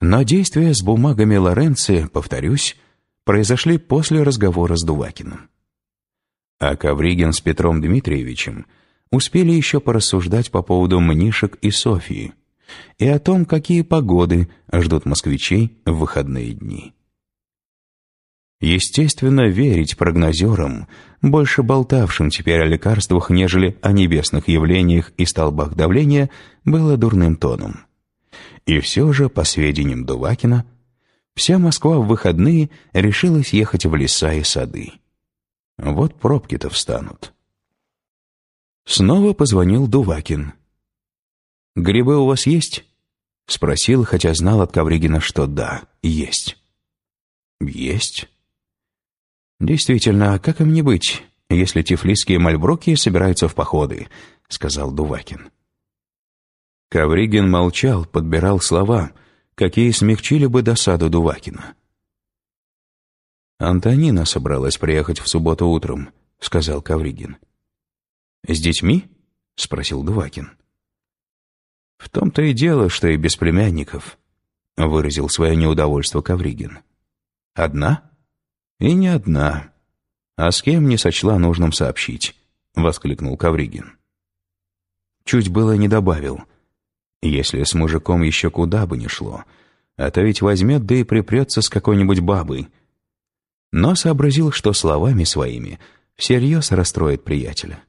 Но действия с бумагами Лоренци, повторюсь, произошли после разговора с Дувакиным. А Ковригин с Петром Дмитриевичем успели еще порассуждать по поводу Мнишек и Софии и о том, какие погоды ждут москвичей в выходные дни. Естественно, верить прогнозерам, больше болтавшим теперь о лекарствах, нежели о небесных явлениях и столбах давления, было дурным тоном. И все же, по сведениям Дувакина, вся Москва в выходные решилась ехать в леса и сады. Вот пробки-то встанут. Снова позвонил Дувакин. «Грибы у вас есть?» — спросил, хотя знал от Ковригина, что да, есть. «Есть». «Действительно, как им не быть, если тифлисские мальброки собираются в походы?» — сказал Дувакин. Ковригин молчал, подбирал слова, какие смягчили бы досаду Дувакина. «Антонина собралась приехать в субботу утром», — сказал Ковригин. «С детьми?» — спросил Дувакин. «В том-то и дело, что и без племянников», — выразил свое неудовольство Ковригин. «Одна?» «И не одна. А с кем не сочла нужным сообщить», — воскликнул Ковригин. Чуть было не добавил. «Если с мужиком еще куда бы ни шло, а то ведь возьмет да и припрется с какой-нибудь бабой». Но сообразил, что словами своими всерьез расстроит приятеля.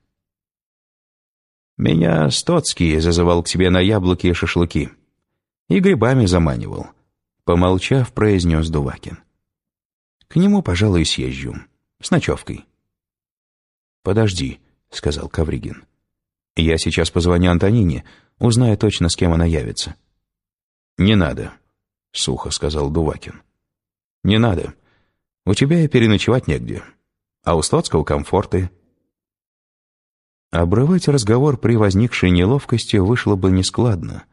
«Меня Стоцкий зазывал к себе на яблоки и шашлыки. И грибами заманивал», — помолчав, произнес Дувакин. К нему, пожалуй, съезжу. С ночевкой. «Подожди», — сказал Кавригин. «Я сейчас позвоню Антонине, узнаю точно, с кем она явится». «Не надо», — сухо сказал Дувакин. «Не надо. У тебя и переночевать негде. А у Стоцкого комфорты». Обрывать разговор при возникшей неловкости вышло бы нескладно,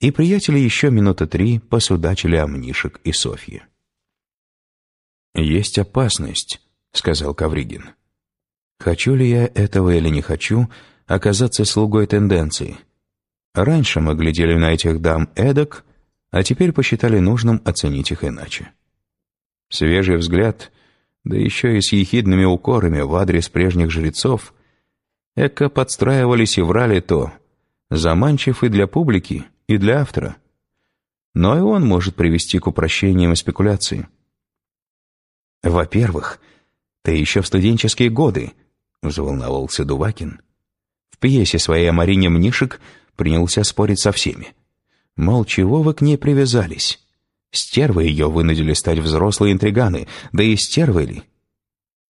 и приятели еще минуты три посудачили о Мнишек и Софье. «Есть опасность», — сказал Кавригин. «Хочу ли я этого или не хочу оказаться слугой тенденции? Раньше мы глядели на этих дам эдак, а теперь посчитали нужным оценить их иначе. Свежий взгляд, да еще и с ехидными укорами в адрес прежних жрецов, эко подстраивались и врали то, заманчив и для публики, и для автора. Но и он может привести к упрощениям и спекуляции. «Во-первых, ты еще в студенческие годы», — взволновался Дувакин. Пьесе своей о Марине Мнишек принялся спорить со всеми. Мол, чего вы к ней привязались? Стервы ее вынудили стать взрослые интриганы, да и стервы ли?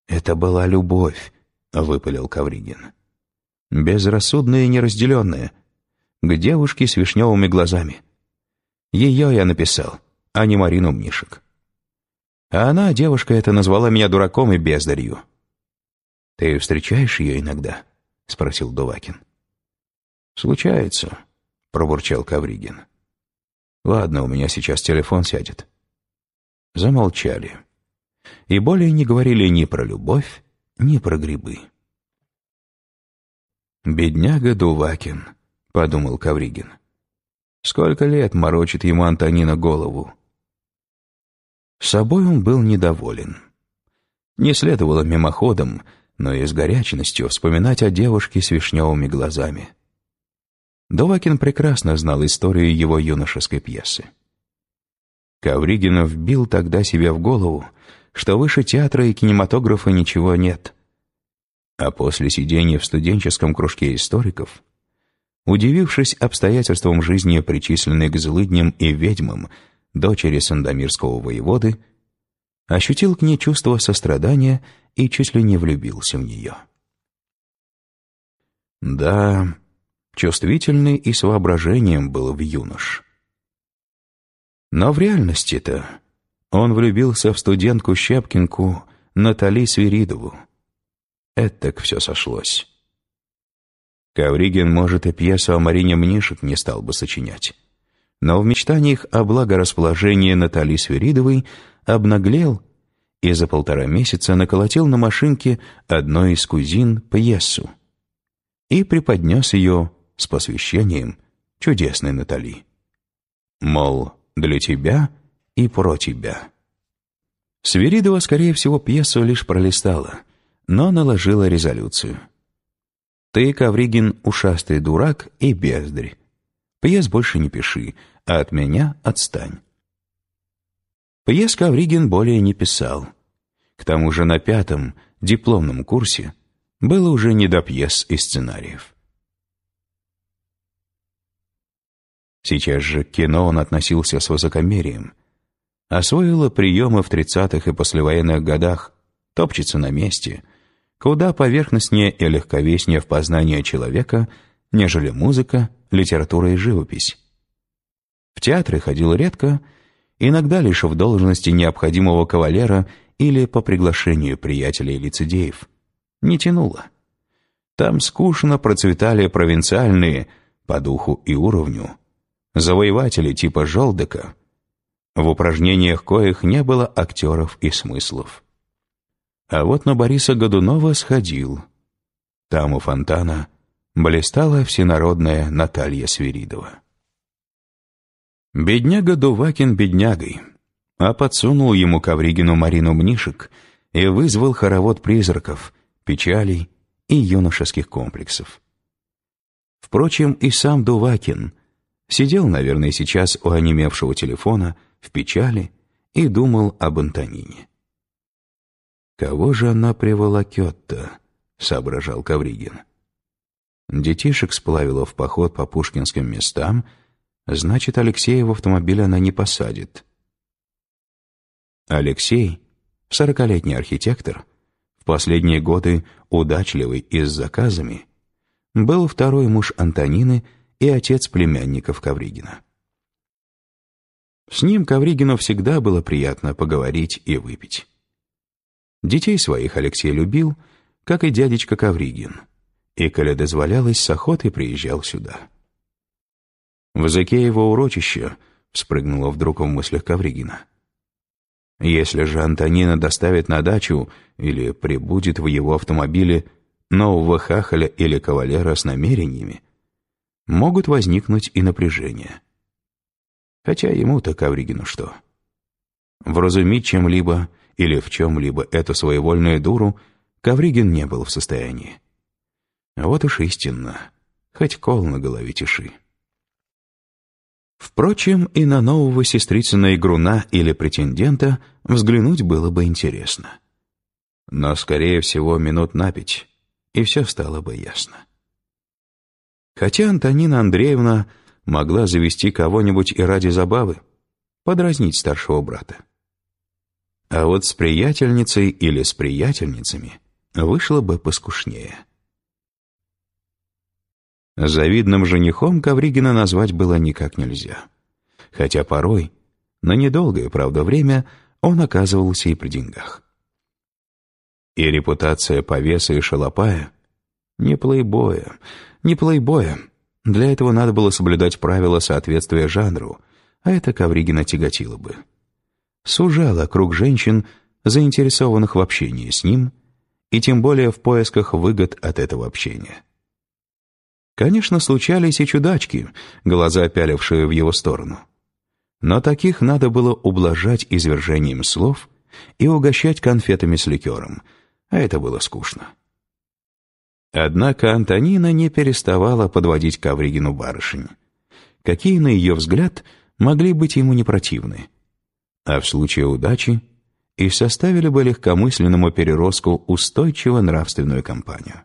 «Это была любовь», — выпалил Кавригин. «Безрассудная и неразделенная. К девушке с вишневыми глазами. Ее я написал, а не Марину Мнишек. А она, девушка эта, назвала меня дураком и бездарью. «Ты встречаешь ее иногда?» — спросил Дувакин. «Случается», — пробурчал Кавригин. «Ладно, у меня сейчас телефон сядет». Замолчали. И более не говорили ни про любовь, ни про грибы. «Бедняга Дувакин», — подумал Кавригин. «Сколько лет морочит ему Антонина голову?» Собой он был недоволен. Не следовало мимоходом, но и с горячностью вспоминать о девушке с вишневыми глазами. Довакин прекрасно знал историю его юношеской пьесы. Ковригинов вбил тогда себе в голову, что выше театра и кинематографа ничего нет. А после сидения в студенческом кружке историков, удивившись обстоятельствам жизни, причисленной к злыдням и ведьмам, дочери Сандомирского воеводы, ощутил к ней чувство сострадания и чуть ли не влюбился в нее. Да, чувствительный и с воображением был в юнош. Но в реальности-то он влюбился в студентку Щепкинку Натали Свиридову. Это все сошлось. Ковригин, может, и пьесу о Марине Мнишек не стал бы сочинять но в мечтаниях о благорасположении Натали Свиридовой обнаглел и за полтора месяца наколотил на машинке одной из кузин пьесу и преподнес ее с посвящением чудесной Натали. Мол, для тебя и про тебя». Свиридова, скорее всего, пьесу лишь пролистала, но наложила резолюцию. «Ты, Ковригин, ушастый дурак и бездарь. Пьес больше не пиши, а от меня отстань». Пьес Ковригин более не писал. К тому же на пятом, дипломном курсе было уже не до пьес и сценариев. Сейчас же к кино он относился с высокомерием. Освоила приемы в тридцатых и послевоенных годах, топчется на месте, куда поверхностнее и легковеснее в познании человека, нежели музыка, литература и живопись. В театры ходил редко, иногда лишь в должности необходимого кавалера или по приглашению приятелей лицедеев. Не тянуло. Там скучно процветали провинциальные, по духу и уровню, завоеватели типа Желдека, в упражнениях коих не было актеров и смыслов. А вот на Бориса Годунова сходил. Там у фонтана блистала всенародная Наталья Свиридова. Бедняга Дувакин беднягой, а подсунул ему Ковригину Марину Мнишек и вызвал хоровод призраков, печалей и юношеских комплексов. Впрочем, и сам Дувакин сидел, наверное, сейчас у онемевшего телефона в печали и думал об Антонине. «Кого же она приволокет-то?» — соображал Ковригин. Детишек сплавила в поход по пушкинским местам, значит, Алексея в автомобиль она не посадит. Алексей, сорокалетний архитектор, в последние годы удачливый и с заказами, был второй муж Антонины и отец племянников Ковригина. С ним Ковригину всегда было приятно поговорить и выпить. Детей своих Алексей любил, как и дядечка Ковригин, и, коли дозволялось, с охотой приезжал сюда. В Закеево урочище вспрыгнуло вдруг в мыслях Ковригина. Если же Антонина доставит на дачу или прибудет в его автомобиле нового хахаля или кавалера с намерениями, могут возникнуть и напряжения. Хотя ему-то Ковригину что? Вразумить чем-либо или в чем-либо эту своевольную дуру Ковригин не был в состоянии. Вот уж истинно, хоть кол на голове тиши. Впрочем, и на нового сестрицына игруна или претендента взглянуть было бы интересно. Но, скорее всего, минут на пять, и все стало бы ясно. Хотя Антонина Андреевна могла завести кого-нибудь и ради забавы, подразнить старшего брата. А вот с приятельницей или с приятельницами вышло бы поскушнее. Завидным женихом Ковригина назвать было никак нельзя. Хотя порой, на недолгое, правда, время, он оказывался и при деньгах. И репутация повеса и шалопая — не плейбоя, не плейбоя. Для этого надо было соблюдать правила соответствия жанру, а это Ковригина тяготило бы. Сужало круг женщин, заинтересованных в общении с ним, и тем более в поисках выгод от этого общения. Конечно, случались и чудачки, глаза пялившие в его сторону. Но таких надо было ублажать извержением слов и угощать конфетами с ликером, а это было скучно. Однако Антонина не переставала подводить Ковригину барышень. Какие, на ее взгляд, могли быть ему не противны. А в случае удачи и составили бы легкомысленному переростку устойчиво нравственную компанию.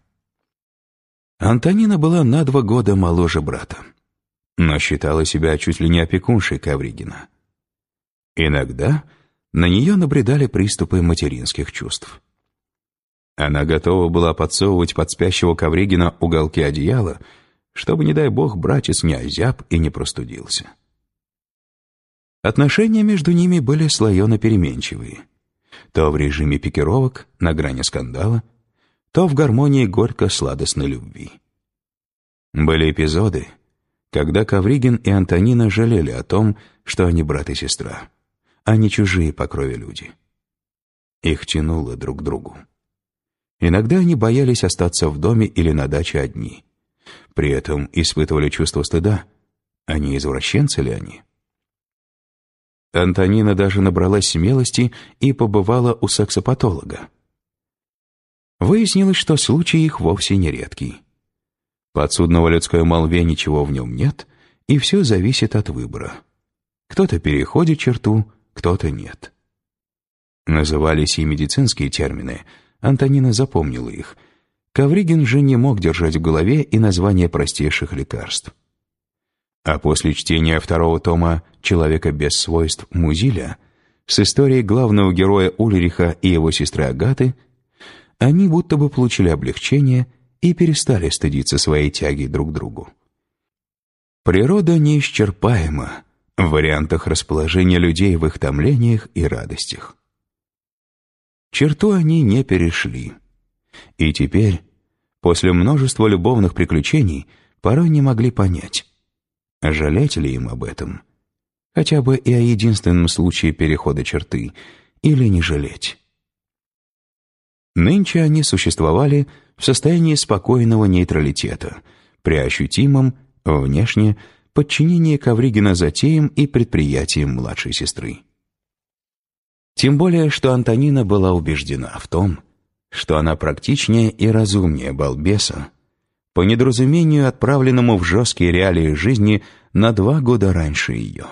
Антонина была на два года моложе брата, но считала себя чуть ли не опекуншей Ковригина. Иногда на нее набредали приступы материнских чувств. Она готова была подсовывать под спящего Ковригина уголки одеяла, чтобы, не дай бог, братец не озяб и не простудился. Отношения между ними были слоено-переменчивые. То в режиме пикировок, на грани скандала — то в гармонии горько-сладостной любви. Были эпизоды, когда Ковригин и Антонина жалели о том, что они брат и сестра, а не чужие по крови люди. Их тянуло друг к другу. Иногда они боялись остаться в доме или на даче одни. При этом испытывали чувство стыда. А не извращенцы ли они? Антонина даже набралась смелости и побывала у сексопатолога. Выяснилось, что случай их вовсе не редкий. Подсудного людской молве ничего в нем нет, и все зависит от выбора. Кто-то переходит черту, кто-то нет. Назывались и медицинские термины, Антонина запомнила их. Ковригин же не мог держать в голове и название простейших лекарств. А после чтения второго тома «Человека без свойств» Музиля с историей главного героя Ульриха и его сестры Агаты, они будто бы получили облегчение и перестали стыдиться своей тяги друг к другу. Природа неисчерпаема в вариантах расположения людей в их томлениях и радостях. Черту они не перешли. И теперь, после множества любовных приключений, порой не могли понять, жалеть ли им об этом, хотя бы и о единственном случае перехода черты, или не жалеть. Нынче они существовали в состоянии спокойного нейтралитета, при ощутимом, внешне, подчинении Ковригина затеям и предприятиям младшей сестры. Тем более, что Антонина была убеждена в том, что она практичнее и разумнее балбеса, по недоразумению отправленному в жесткие реалии жизни на два года раньше ее.